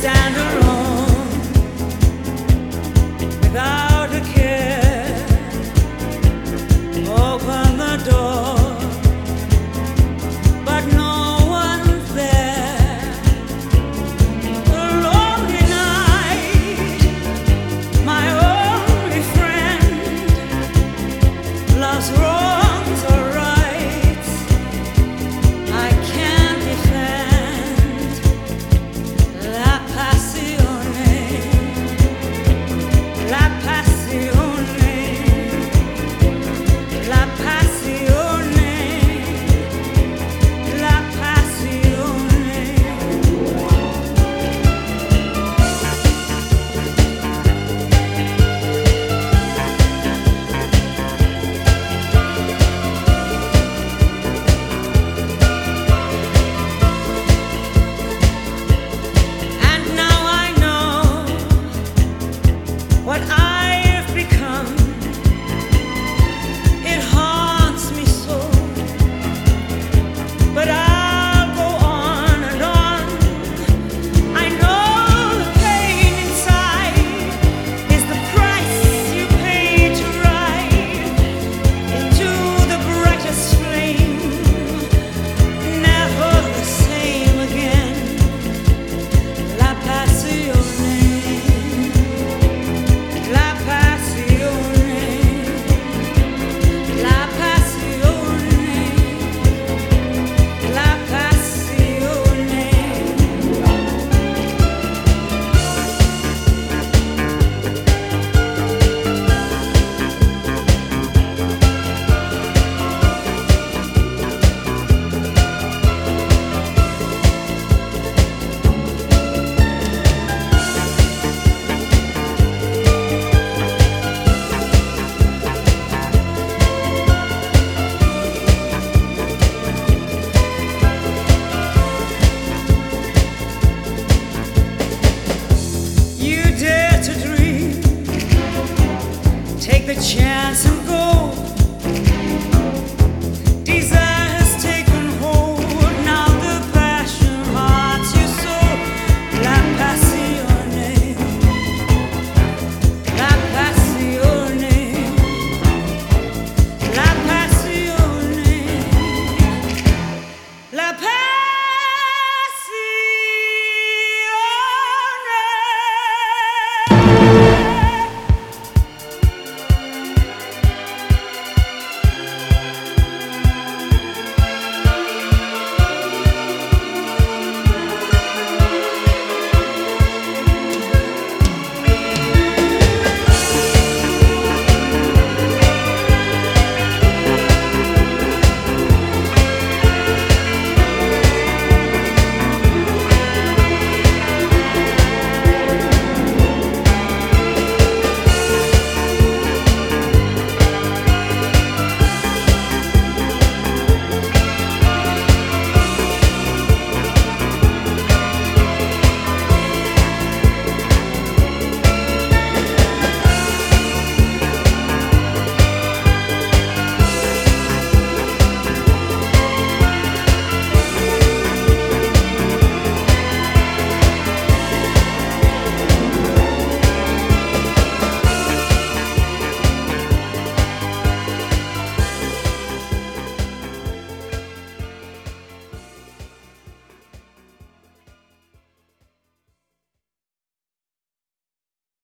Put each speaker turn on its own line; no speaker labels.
take the chance and go. Desire.